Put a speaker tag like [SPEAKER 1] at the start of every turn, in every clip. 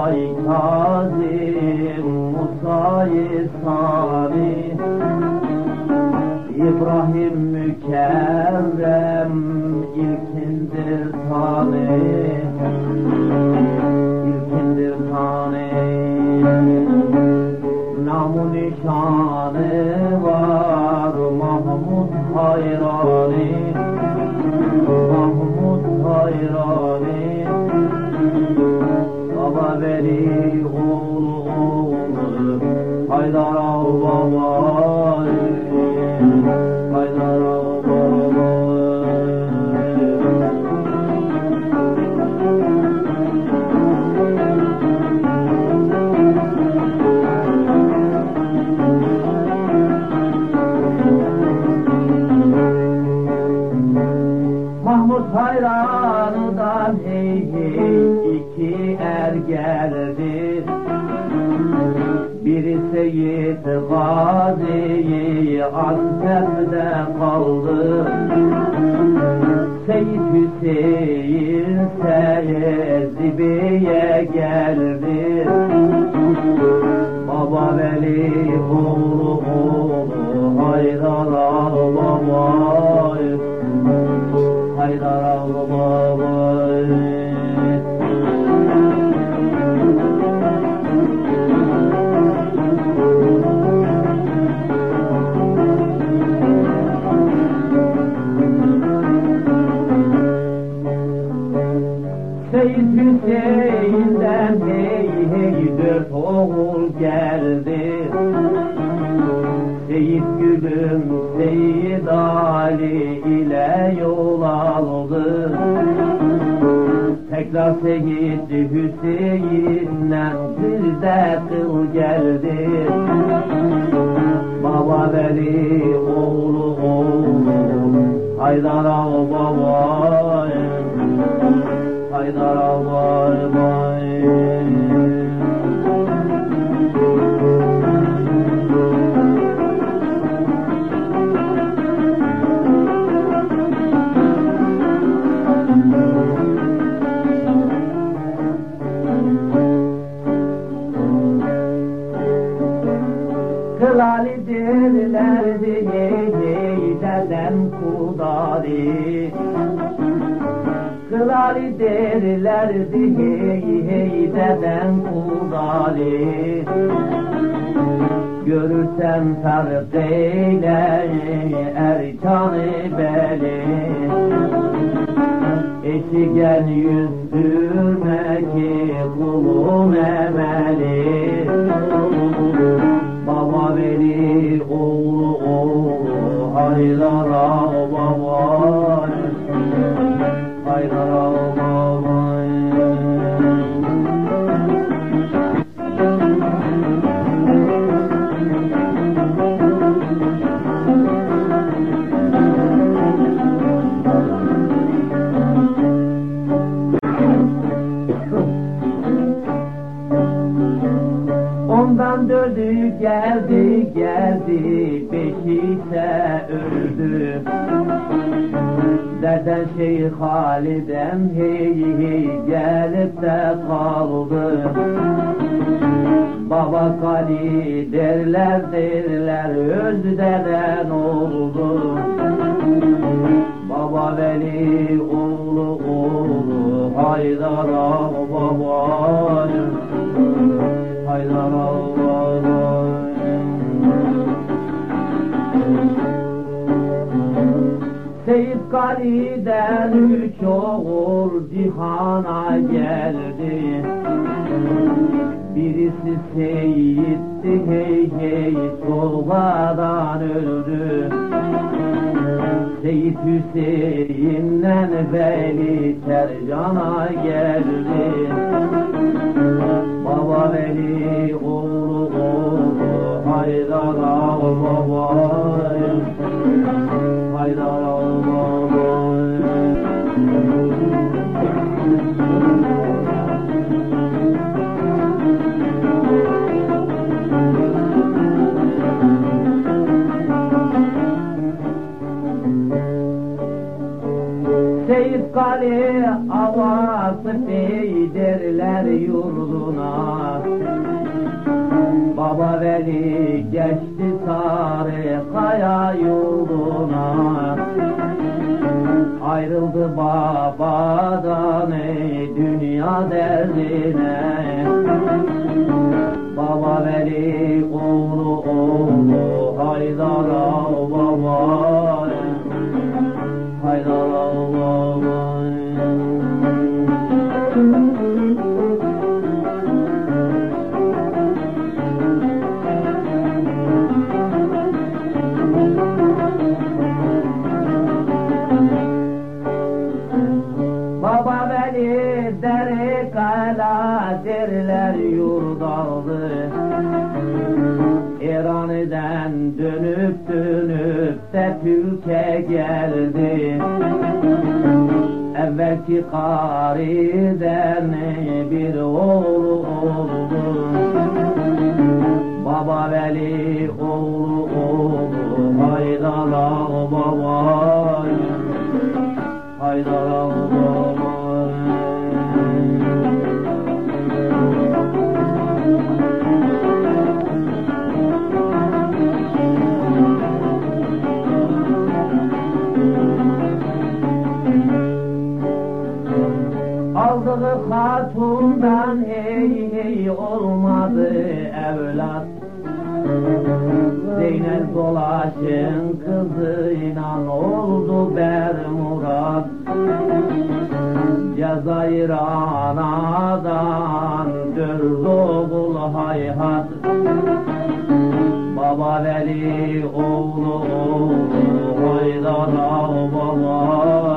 [SPEAKER 1] Musa'yı Kazım, Musa'yı Sani İbrahim mükerrem ilkindir tane İlkindir tane Namu nişanı var Mahmud hayrani. Mahmud hayrani Baba veli oğlu oğlu Haydar al baba Haydar Mahmut hayranıdan hey hey geldi. Biri Seyyid Gazi Antep'de kaldı. Seyyid Hüseyin Sezibi'ye geldi ile yol aldı. Tekrar Seyyid Hüseyin'den bir de kıl geldi. Baba veli oğlu oğlu Haydar al baba Haydar al baba Hey hey dedem kudari Kılali derlerdi hey hey dedem kudari Görürsem fark eyle erkanı beli Eşigen yüzdürme ki kulun emeli yedi beşi ise öldü. Deden Şeyh Halidem hey hey gelip de kaldı. Baba Kali derler derler öz deden oldu. Baba Veli oğlu oğlu Haydar'a baba. Haydar'a Seyit Kali'den üç oğul cihana geldi. Birisi Seyit'ti hey hey sobadan öldü. Seyit Hüseyin'den Veli Tercan'a geldi. Baba Veli oğlu oğlu Haydar'a baba. Haydar'a Veli geçti sarı kaya yoluna. Ayrıldı babadan ey dünya derdine. Baba Veli oğlu oğlu Haydar'a baba derler yurdaldı İran'dan dönüp dönüp de Türkiye geldi. Evvelki kariden bir oğlu oldu. Baba Veli oğlu oğlu Haydala baba. Haydala Zeynel dolaşın kızıyla oldu bermurat Cezayir anadan dördü oğul hayhat. Baba Veli oğlu oğlu Haydara baba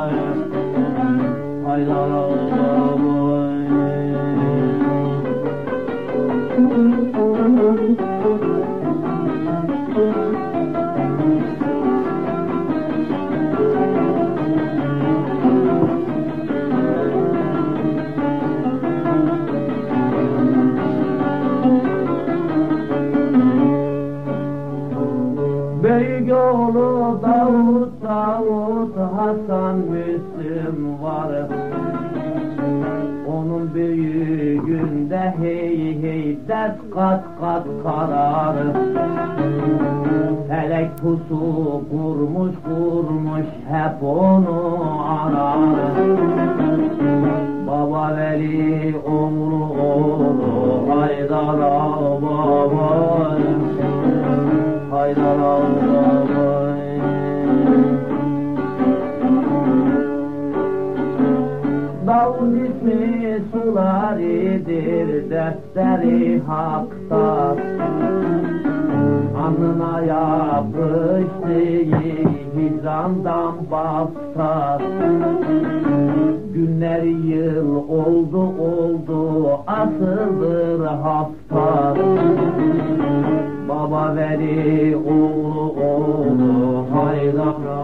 [SPEAKER 1] Müslüm var. Onun büyüğünde hey hey dert kat kat karar. Felek pusu kurmuş kurmuş hep onu arar. Baba Veli oğlu oğlu Haydar'a baba Haydar'a sularidir defteri hakta Anına yapıştı hicrandan bafta Günler yıl oldu oldu asırdır hafta Baba veri oğlu oğlu haydara